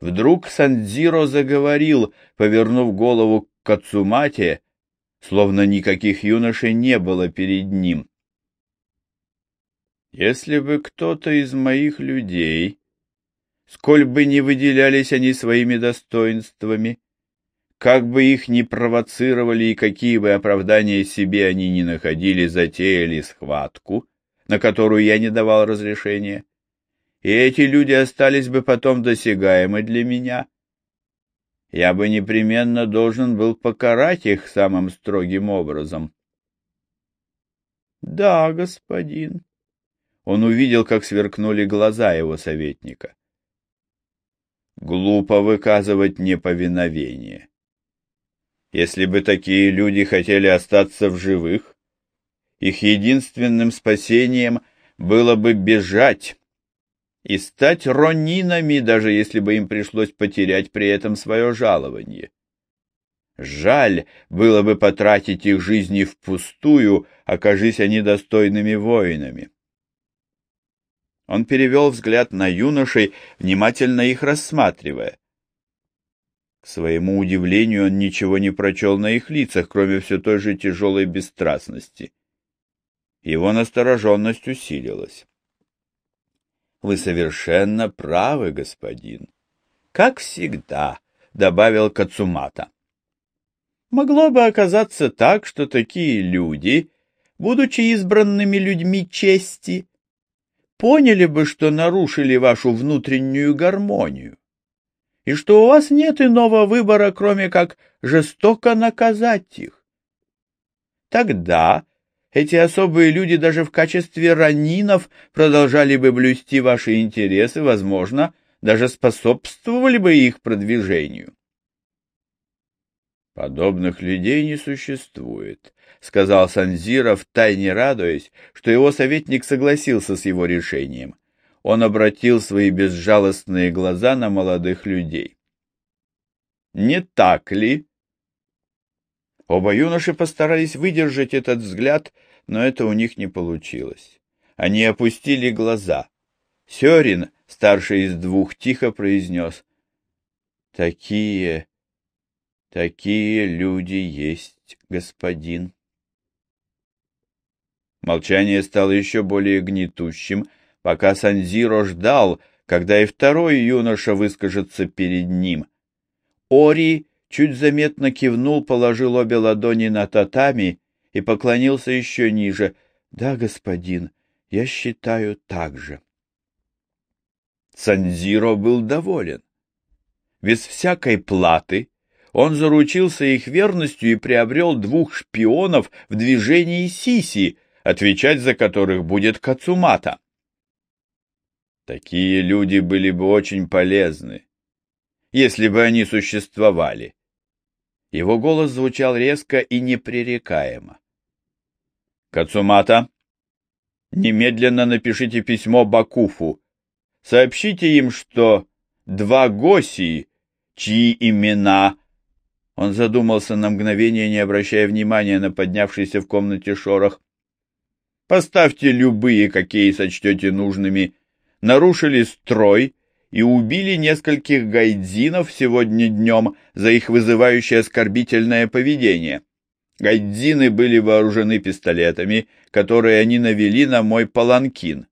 Вдруг Сандзиро заговорил, повернув голову к Кацумате, словно никаких юношей не было перед ним. Если бы кто-то из моих людей, сколь бы ни выделялись они своими достоинствами, как бы их ни провоцировали и какие бы оправдания себе они ни находили, затеяли схватку, на которую я не давал разрешения, и эти люди остались бы потом досягаемы для меня, я бы непременно должен был покарать их самым строгим образом. — Да, господин. Он увидел, как сверкнули глаза его советника. Глупо выказывать неповиновение. Если бы такие люди хотели остаться в живых, их единственным спасением было бы бежать и стать ронинами, даже если бы им пришлось потерять при этом свое жалование. Жаль было бы потратить их жизни впустую, окажись они достойными воинами. Он перевел взгляд на юношей, внимательно их рассматривая. К своему удивлению он ничего не прочел на их лицах, кроме все той же тяжелой бесстрастности. Его настороженность усилилась. — Вы совершенно правы, господин. — Как всегда, — добавил Кацумата. — Могло бы оказаться так, что такие люди, будучи избранными людьми чести, поняли бы, что нарушили вашу внутреннюю гармонию, и что у вас нет иного выбора, кроме как жестоко наказать их. Тогда эти особые люди даже в качестве ранинов продолжали бы блюсти ваши интересы, возможно, даже способствовали бы их продвижению. Подобных людей не существует, — сказал Санзира, втайне радуясь, что его советник согласился с его решением. Он обратил свои безжалостные глаза на молодых людей. «Не так ли?» Оба юноши постарались выдержать этот взгляд, но это у них не получилось. Они опустили глаза. Сёрин, старший из двух, тихо произнес. «Такие, такие люди есть, господин». Молчание стало еще более гнетущим, пока Санзиро ждал, когда и второй юноша выскажется перед ним. Ори чуть заметно кивнул, положил обе ладони на татами и поклонился еще ниже. — Да, господин, я считаю так же. Санзиро был доволен. Без всякой платы он заручился их верностью и приобрел двух шпионов в движении Сиси, отвечать за которых будет Кацумата. Такие люди были бы очень полезны, если бы они существовали. Его голос звучал резко и непререкаемо. Кацумата, немедленно напишите письмо Бакуфу. Сообщите им, что два Госии, чьи имена... Он задумался на мгновение, не обращая внимания на поднявшийся в комнате шорох. Поставьте любые, какие сочтете нужными. Нарушили строй и убили нескольких гайдзинов сегодня днем за их вызывающее оскорбительное поведение. Гайдзины были вооружены пистолетами, которые они навели на мой паланкин.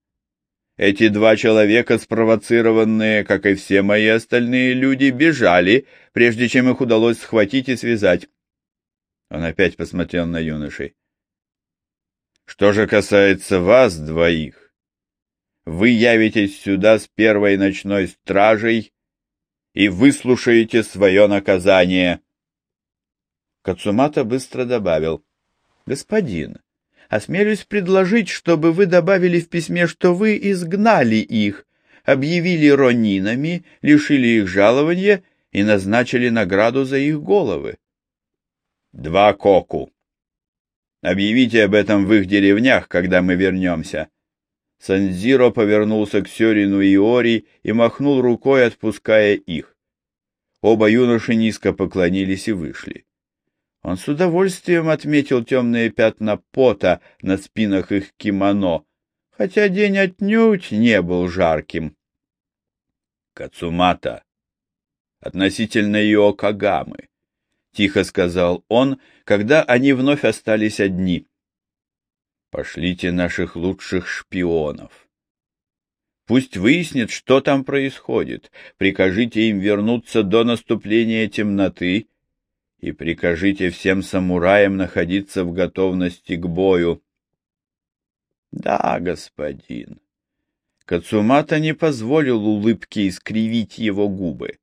Эти два человека, спровоцированные, как и все мои остальные люди, бежали, прежде чем их удалось схватить и связать. Он опять посмотрел на юношей. Что же касается вас двоих, вы явитесь сюда с первой ночной стражей и выслушаете свое наказание. Кацумата быстро добавил. — Господин, осмелюсь предложить, чтобы вы добавили в письме, что вы изгнали их, объявили ронинами, лишили их жалования и назначили награду за их головы. — Два коку. Объявите об этом в их деревнях, когда мы вернемся. Санзиро повернулся к Сёрину и Ори и махнул рукой, отпуская их. Оба юноши низко поклонились и вышли. Он с удовольствием отметил темные пятна пота на спинах их кимоно, хотя день отнюдь не был жарким. Кацумата, относительно Иокагамы, — тихо сказал он, когда они вновь остались одни. Пошлите наших лучших шпионов. Пусть выяснит, что там происходит. Прикажите им вернуться до наступления темноты и прикажите всем самураям находиться в готовности к бою. — Да, господин. Кацумата не позволил улыбке искривить его губы.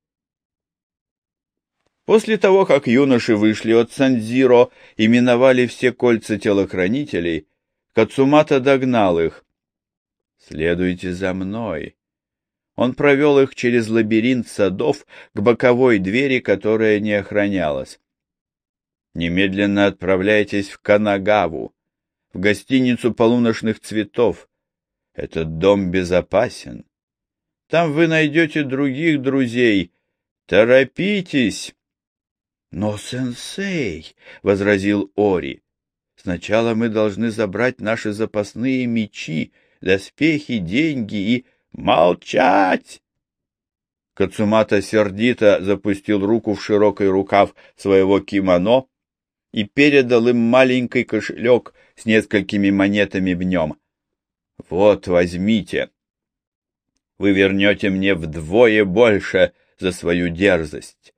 После того, как юноши вышли от Сандзиро и миновали все кольца телохранителей, Кацумата догнал их. «Следуйте за мной». Он провел их через лабиринт садов к боковой двери, которая не охранялась. «Немедленно отправляйтесь в Канагаву, в гостиницу полуношных цветов. Этот дом безопасен. Там вы найдете других друзей. Торопитесь!» «Но, сенсей!» — возразил Ори. Сначала мы должны забрать наши запасные мечи, доспехи, деньги и... Молчать! Кацумата сердито запустил руку в широкий рукав своего кимоно и передал им маленький кошелек с несколькими монетами в нем. «Вот, возьмите. Вы вернете мне вдвое больше за свою дерзость.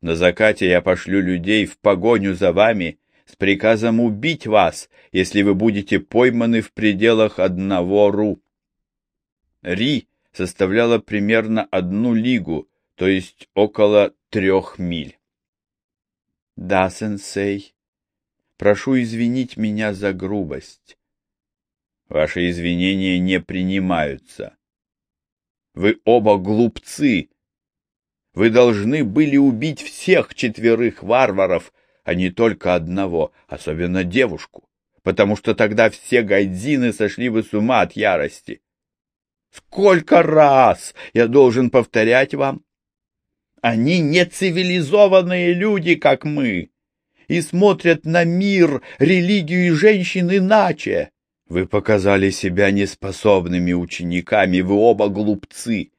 На закате я пошлю людей в погоню за вами с приказом убить вас, если вы будете пойманы в пределах одного ру. Ри составляла примерно одну лигу, то есть около трех миль. Да, сенсей, прошу извинить меня за грубость. Ваши извинения не принимаются. Вы оба глупцы. Вы должны были убить всех четверых варваров, а не только одного, особенно девушку, потому что тогда все гайдзины сошли бы с ума от ярости. Сколько раз я должен повторять вам? Они не цивилизованные люди, как мы, и смотрят на мир, религию и женщин иначе. Вы показали себя неспособными учениками, вы оба глупцы.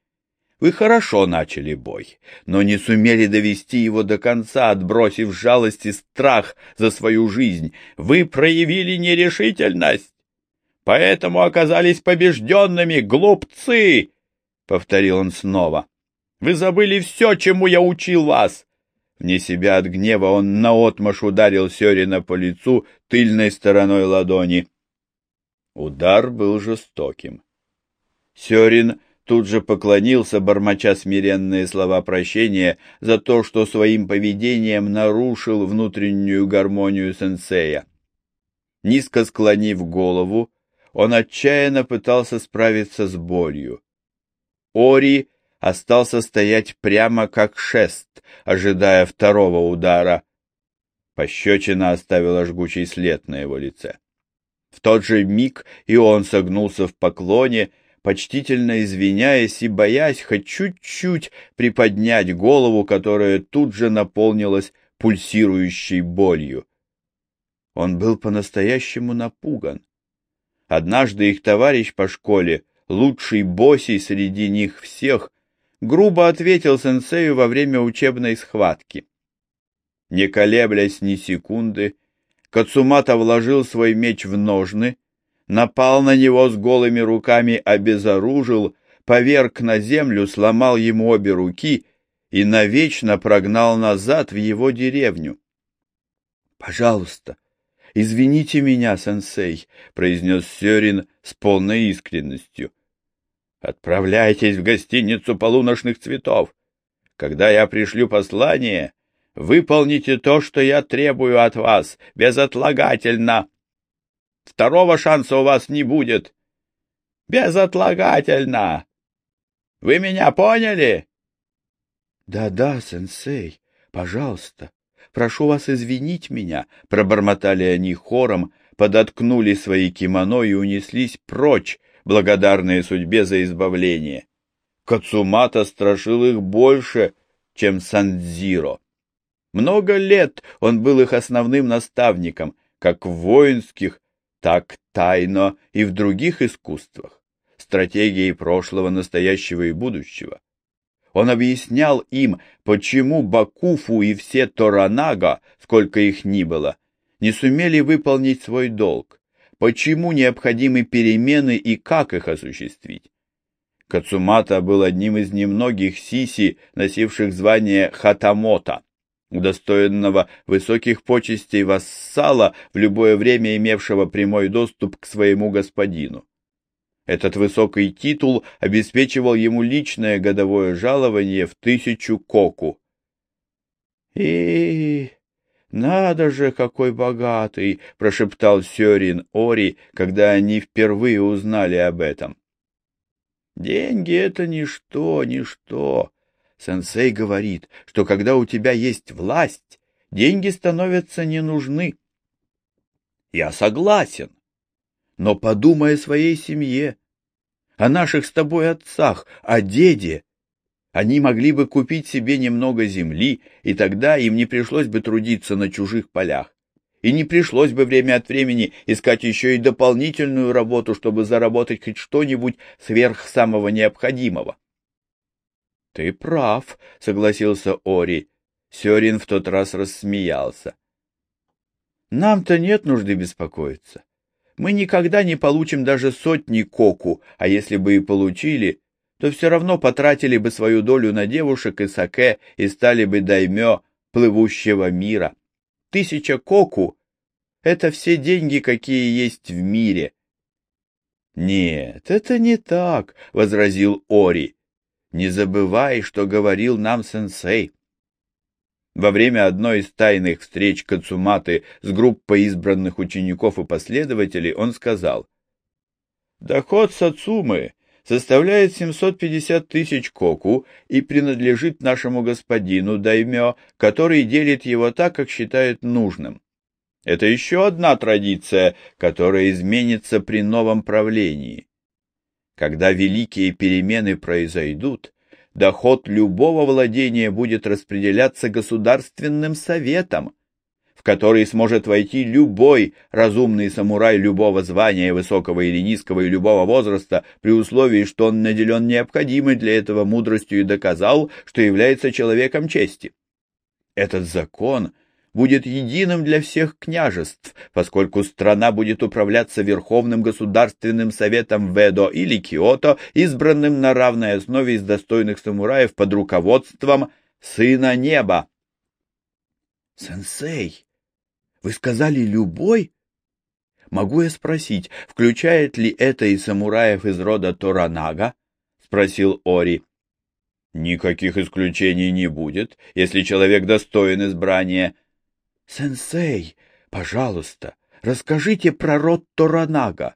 Вы хорошо начали бой, но не сумели довести его до конца, отбросив жалость и страх за свою жизнь. Вы проявили нерешительность, поэтому оказались побежденными, глупцы!» — повторил он снова. «Вы забыли все, чему я учил вас!» Вне себя от гнева он наотмашь ударил Сёрина по лицу тыльной стороной ладони. Удар был жестоким. Сёрин тут же поклонился, бормоча смиренные слова прощения за то, что своим поведением нарушил внутреннюю гармонию сенсея. Низко склонив голову, он отчаянно пытался справиться с болью. Ори остался стоять прямо как шест, ожидая второго удара. Пощечина оставила жгучий след на его лице. В тот же миг и он согнулся в поклоне, почтительно извиняясь и боясь хоть чуть-чуть приподнять голову, которая тут же наполнилась пульсирующей болью. Он был по-настоящему напуган. Однажды их товарищ по школе, лучший босий среди них всех, грубо ответил сенсею во время учебной схватки. Не колеблясь ни секунды, Кацумата вложил свой меч в ножны, напал на него с голыми руками, обезоружил, поверг на землю, сломал ему обе руки и навечно прогнал назад в его деревню. — Пожалуйста, извините меня, сенсей, — произнес Сёрин с полной искренностью. — Отправляйтесь в гостиницу полуношных цветов. Когда я пришлю послание, выполните то, что я требую от вас, безотлагательно. Второго шанса у вас не будет. Безотлагательно. Вы меня поняли? Да-да, сенсей, пожалуйста. Прошу вас извинить меня, пробормотали они хором, подоткнули свои кимоно и унеслись прочь, благодарные судьбе за избавление. Кацумата страшил их больше, чем Сандзиро. Много лет он был их основным наставником, как в воинских, так тайно и в других искусствах, стратегии прошлого, настоящего и будущего. Он объяснял им, почему Бакуфу и все Торанага, сколько их ни было, не сумели выполнить свой долг, почему необходимы перемены и как их осуществить. Кацумата был одним из немногих сиси, носивших звание хатамота, удостоенного высоких почестей вассала, в любое время имевшего прямой доступ к своему господину. Этот высокий титул обеспечивал ему личное годовое жалование в тысячу коку. И надо же, какой богатый, прошептал Сёрин Ори, когда они впервые узнали об этом. Деньги это ничто, ничто. Сенсей говорит, что когда у тебя есть власть, деньги становятся не нужны. Я согласен. Но подумай о своей семье, о наших с тобой отцах, о деде. Они могли бы купить себе немного земли, и тогда им не пришлось бы трудиться на чужих полях. И не пришлось бы время от времени искать еще и дополнительную работу, чтобы заработать хоть что-нибудь сверх самого необходимого. — Ты прав, — согласился Ори. Сёрин в тот раз рассмеялся. — Нам-то нет нужды беспокоиться мы никогда не получим даже сотни коку, а если бы и получили, то все равно потратили бы свою долю на девушек и саке и стали бы даймё плывущего мира. Тысяча коку — это все деньги, какие есть в мире. — Нет, это не так, — возразил Ори. — Не забывай, что говорил нам сенсей. Во время одной из тайных встреч Кацуматы с группой избранных учеников и последователей он сказал, «Доход Сацумы составляет 750 тысяч коку и принадлежит нашему господину Даймё, который делит его так, как считает нужным. Это еще одна традиция, которая изменится при новом правлении. Когда великие перемены произойдут, доход любого владения будет распределяться государственным советом, в который сможет войти любой разумный самурай любого звания, высокого или низкого и любого возраста, при условии, что он наделен необходимой для этого мудростью и доказал, что является человеком чести. Этот закон — будет единым для всех княжеств, поскольку страна будет управляться Верховным Государственным Советом Ведо или Киото, избранным на равной основе из достойных самураев под руководством Сына Неба. «Сенсей, вы сказали «любой»?» «Могу я спросить, включает ли это и самураев из рода Торанага?» — спросил Ори. «Никаких исключений не будет, если человек достоин избрания», «Сенсей, пожалуйста, расскажите про род Торанага.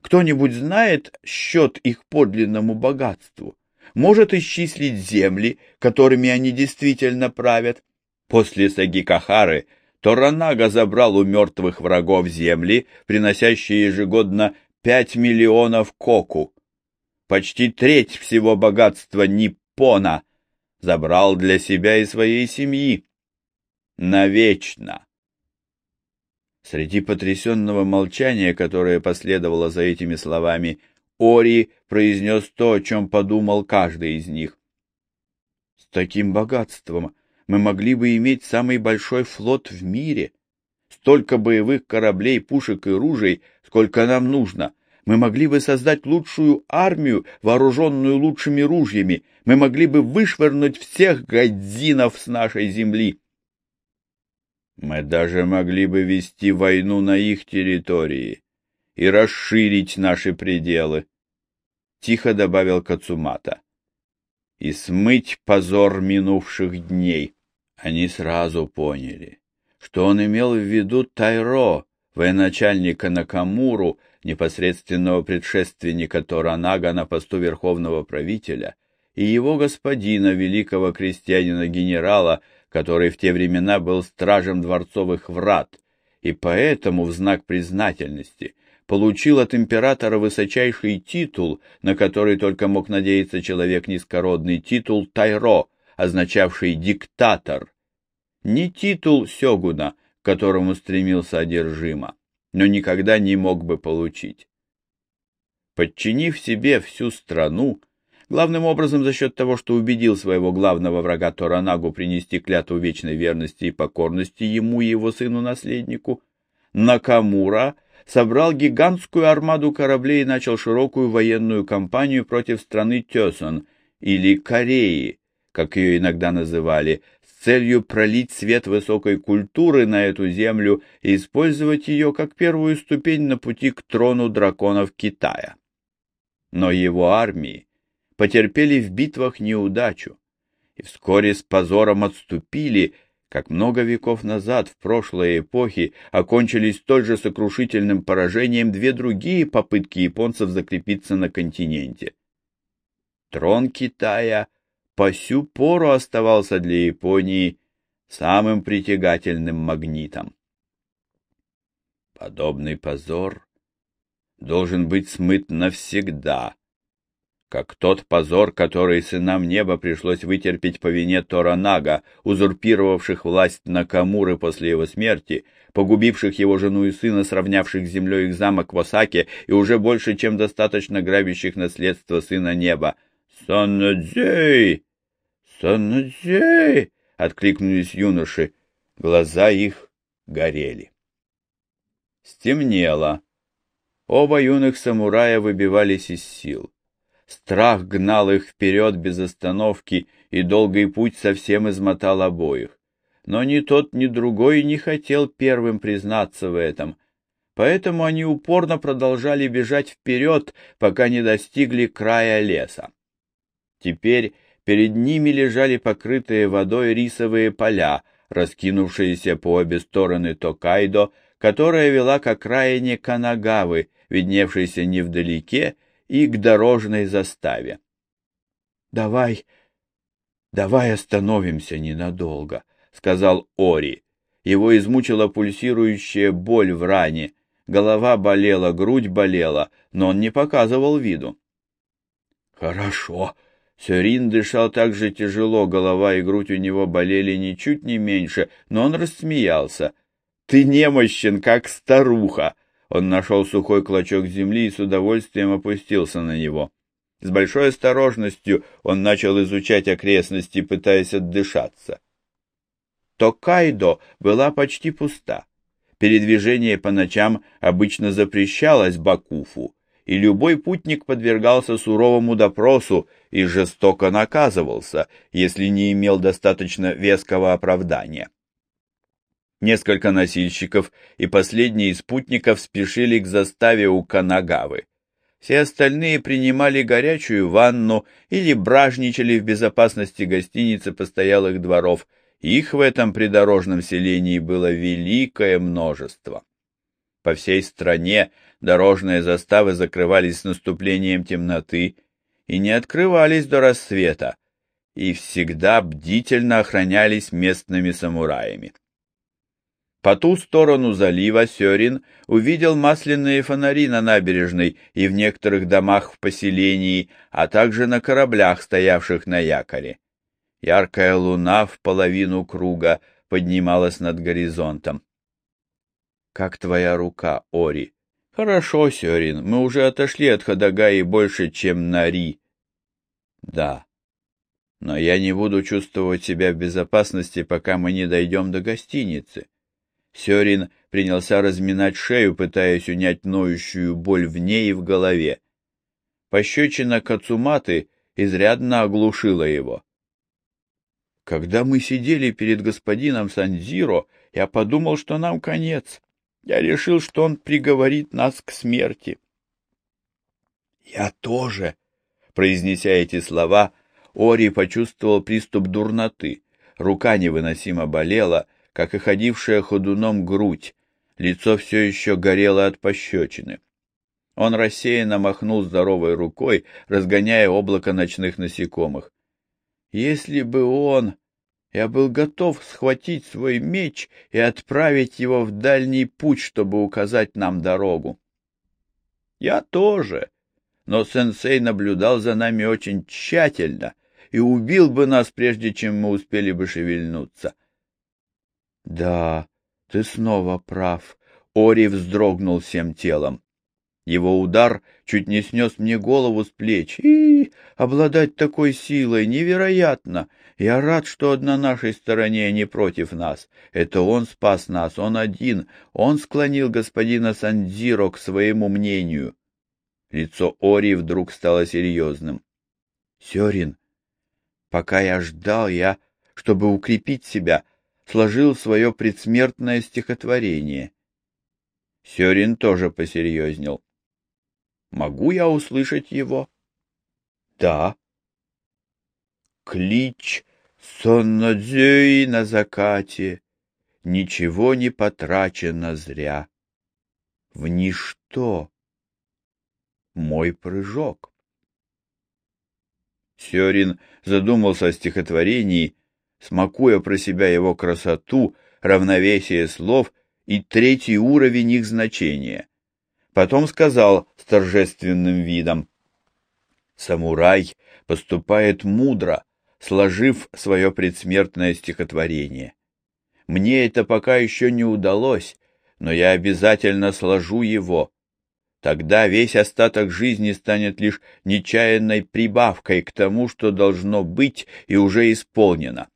Кто-нибудь знает счет их подлинному богатству? Может исчислить земли, которыми они действительно правят? После Сагикахары Торанага забрал у мертвых врагов земли, приносящие ежегодно пять миллионов коку. Почти треть всего богатства Ниппона забрал для себя и своей семьи навечно. Среди потрясенного молчания, которое последовало за этими словами, Ори произнес то, о чем подумал каждый из них. «С таким богатством мы могли бы иметь самый большой флот в мире, столько боевых кораблей, пушек и ружей, сколько нам нужно. Мы могли бы создать лучшую армию, вооруженную лучшими ружьями. Мы могли бы вышвырнуть всех гадзинов с нашей земли. Мы даже могли бы вести войну на их территории и расширить наши пределы, — тихо добавил Кацумата. И смыть позор минувших дней. Они сразу поняли, что он имел в виду Тайро, военачальника Накамуру, непосредственного предшественника Торанага на посту верховного правителя, и его господина, великого крестьянина-генерала, который в те времена был стражем дворцовых врат, и поэтому в знак признательности получил от императора высочайший титул, на который только мог надеяться человек низкородный, титул Тайро, означавший «диктатор». Не титул сёгуна, к которому стремился одержимо, но никогда не мог бы получить. Подчинив себе всю страну, главным образом за счет того, что убедил своего главного врага Торанагу принести клятву вечной верности и покорности ему и его сыну-наследнику, Накамура собрал гигантскую армаду кораблей и начал широкую военную кампанию против страны Тёсон, или Кореи, как ее иногда называли, с целью пролить свет высокой культуры на эту землю и использовать ее как первую ступень на пути к трону драконов Китая. Но его армии потерпели в битвах неудачу и вскоре с позором отступили, как много веков назад в прошлой эпохе окончились столь же сокрушительным поражением две другие попытки японцев закрепиться на континенте. Трон Китая по сю пору оставался для Японии самым притягательным магнитом. Подобный позор должен быть смыт навсегда, как тот позор, который сынам неба пришлось вытерпеть по вине Торанага, узурпировавших власть Накамуры после его смерти, погубивших его жену и сына, сравнявших с землей их замок в Осаке и уже больше, чем достаточно грабящих наследство сына неба. «Саннадзей! Саннадзей!» — откликнулись юноши. Глаза их горели. Стемнело. Оба юных самурая выбивались из сил. Страх гнал их вперед без остановки, и долгий путь совсем измотал обоих. Но ни тот, ни другой не хотел первым признаться в этом, поэтому они упорно продолжали бежать вперед, пока не достигли края леса. Теперь перед ними лежали покрытые водой рисовые поля, раскинувшиеся по обе стороны Токайдо, которая вела к окраине Канагавы, видневшейся невдалеке, и к дорожной заставе. — Давай, давай остановимся ненадолго, — сказал Ори. Его измучила пульсирующая боль в ране. Голова болела, грудь болела, но он не показывал виду. — Хорошо. Сюрин дышал так же тяжело, голова и грудь у него болели ничуть не меньше, но он рассмеялся. — Ты немощен, как старуха! Он нашел сухой клочок земли и с удовольствием опустился на него. С большой осторожностью он начал изучать окрестности, пытаясь отдышаться. Токайдо была почти пуста. Передвижение по ночам обычно запрещалось Бакуфу, и любой путник подвергался суровому допросу и жестоко наказывался, если не имел достаточно веского оправдания. Несколько носильщиков и последние из спутников спешили к заставе у Канагавы. Все остальные принимали горячую ванну или бражничали в безопасности гостиницы постоялых дворов. Их в этом придорожном селении было великое множество. По всей стране дорожные заставы закрывались с наступлением темноты и не открывались до рассвета, и всегда бдительно охранялись местными самураями. По ту сторону залива Сёрин увидел масляные фонари на набережной и в некоторых домах в поселении, а также на кораблях, стоявших на якоре. Яркая луна в половину круга поднималась над горизонтом. «Как твоя рука, Ори?» «Хорошо, Сёрин, мы уже отошли от Хадагаи больше, чем на Ри». «Да, но я не буду чувствовать себя в безопасности, пока мы не дойдем до гостиницы». Сёрин принялся разминать шею, пытаясь унять ноющую боль в ней и в голове. Пощечина Кацуматы изрядно оглушила его. Когда мы сидели перед господином Санзиро, я подумал, что нам конец. Я решил, что он приговорит нас к смерти. Я тоже, произнеся эти слова, Ори почувствовал приступ дурноты. Рука невыносимо болела, как и ходившая ходуном грудь, лицо все еще горело от пощечины. Он рассеянно махнул здоровой рукой, разгоняя облако ночных насекомых. Если бы он... Я был готов схватить свой меч и отправить его в дальний путь, чтобы указать нам дорогу. Я тоже, но сенсей наблюдал за нами очень тщательно и убил бы нас, прежде чем мы успели бы шевельнуться. — да, ты снова прав. Ори вздрогнул всем телом. Его удар чуть не снес мне голову с плеч. И обладать такой силой невероятно. Я рад, что он на нашей стороне, а не против нас. Это он спас нас, он один. Он склонил господина Сандзиро к своему мнению. Лицо Ори вдруг стало серьезным. — Сёрин, пока я ждал, я, чтобы укрепить себя, сложил свое предсмертное стихотворение. Сёрин тоже посерьезнел. Могу я услышать его? Да. Клич соннодзюи на закате, ничего не потрачено зря. В ничто мой прыжок. Сёрин задумался о стихотворении, смакуя про себя его красоту, равновесие слов и третий уровень их значения. Потом сказал с торжественным видом, «Самурай поступает мудро, сложив свое предсмертное стихотворение. Мне это пока еще не удалось, но я обязательно сложу его. Тогда весь остаток жизни станет лишь нечаянной прибавкой к тому, что должно быть и уже исполнено.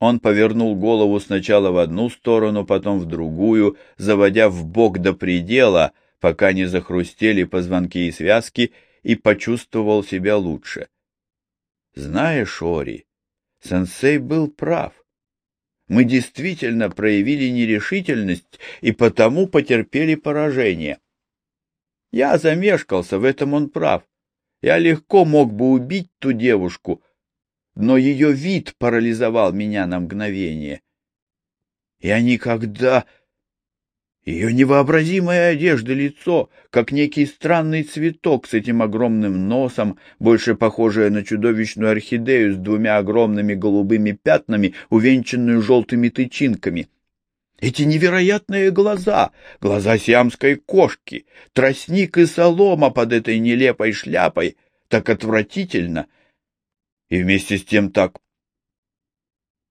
Он повернул голову сначала в одну сторону, потом в другую, заводя в бок до предела, пока не захрустели позвонки и связки, и почувствовал себя лучше. Знаешь, Ори, сенсей был прав. Мы действительно проявили нерешительность и потому потерпели поражение. Я замешкался, в этом он прав. Я легко мог бы убить ту девушку, но ее вид парализовал меня на мгновение. Я никогда ее невообразимая одежда, лицо, как некий странный цветок с этим огромным носом, больше похожее на чудовищную орхидею с двумя огромными голубыми пятнами, увенчанную желтыми тычинками. Эти невероятные глаза, глаза сиамской кошки, тростник и солома под этой нелепой шляпой, так отвратительно и вместе с тем так...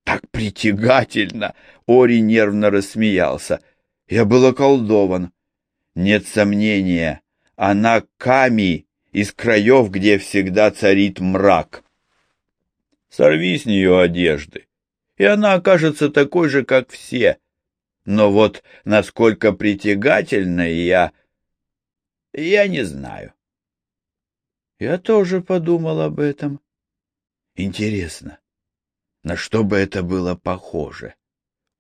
так притягательно! Ори нервно рассмеялся. Я был околдован. Нет сомнения, она Ками из краев, где всегда царит мрак. Сорви с нее одежды, и она окажется такой же, как все. Но вот насколько притягательна я, я не знаю. Я тоже подумал об этом. Интересно, на что бы это было похоже?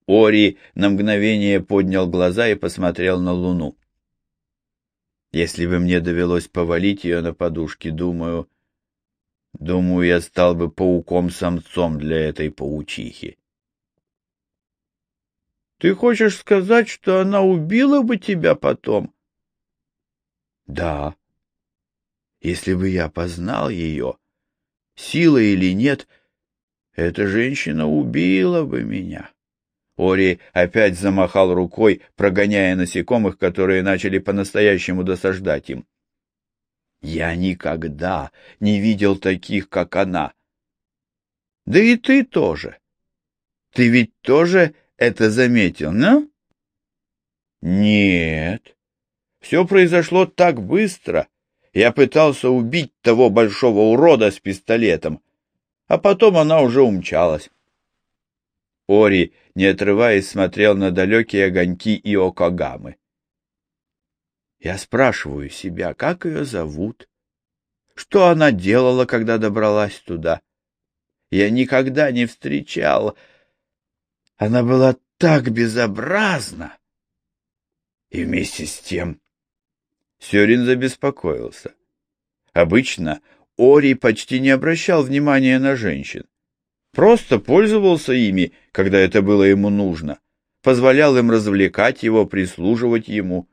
Ори на мгновение поднял глаза и посмотрел на луну. Если бы мне довелось повалить ее на подушке, думаю, думаю, я стал бы пауком-самцом для этой паучихи. Ты хочешь сказать, что она убила бы тебя потом? Да. Если бы я познал ее, сила или нет, эта женщина убила бы меня. Ори опять замахал рукой, прогоняя насекомых, которые начали по-настоящему досаждать им. «Я никогда не видел таких, как она. Да и ты тоже. Ты ведь тоже это заметил, ну?» «Нет. Все произошло так быстро. Я пытался убить того большого урода с пистолетом, а потом она уже умчалась». Ори, не отрываясь, смотрел на далекие огоньки Иокогамы. Я спрашиваю себя, как ее зовут? Что она делала, когда добралась туда? Я никогда не встречал. Она была так безобразна. И вместе с тем... Сёрин забеспокоился. Обычно Ори почти не обращал внимания на женщин. Просто пользовался ими, когда это было ему нужно, позволял им развлекать его, прислуживать ему.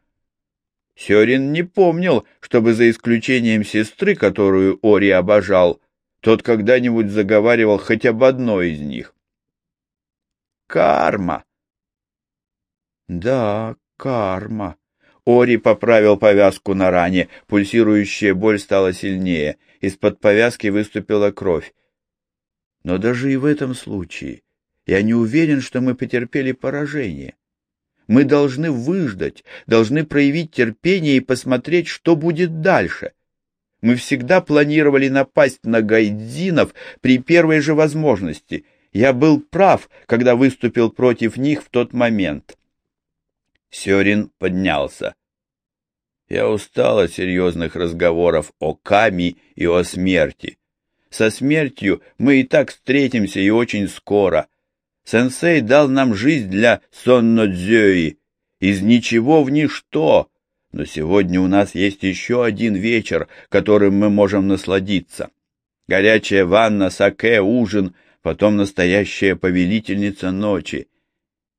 Сёрин не помнил, чтобы за исключением сестры, которую Ори обожал, тот когда-нибудь заговаривал хоть об одной из них. Карма. Да, карма. Ори поправил повязку на ране, пульсирующая боль стала сильнее, из-под повязки выступила кровь. Но даже и в этом случае я не уверен, что мы потерпели поражение. Мы должны выждать, должны проявить терпение и посмотреть, что будет дальше. Мы всегда планировали напасть на гайдзинов при первой же возможности. Я был прав, когда выступил против них в тот момент. Сёрин поднялся. Я устал от серьезных разговоров о Ками и о смерти. Со смертью мы и так встретимся и очень скоро. Сенсей дал нам жизнь для Соннодзёи, из ничего в ничто, но сегодня у нас есть еще один вечер, которым мы можем насладиться. Горячая ванна, саке, ужин, потом настоящая повелительница ночи.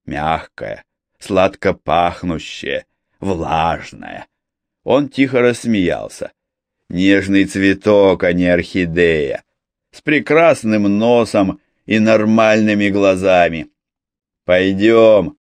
Мягкая, сладко пахнущая, влажная. Он тихо рассмеялся. Нежный цветок, а не орхидея. С прекрасным носом и нормальными глазами. Пойдем,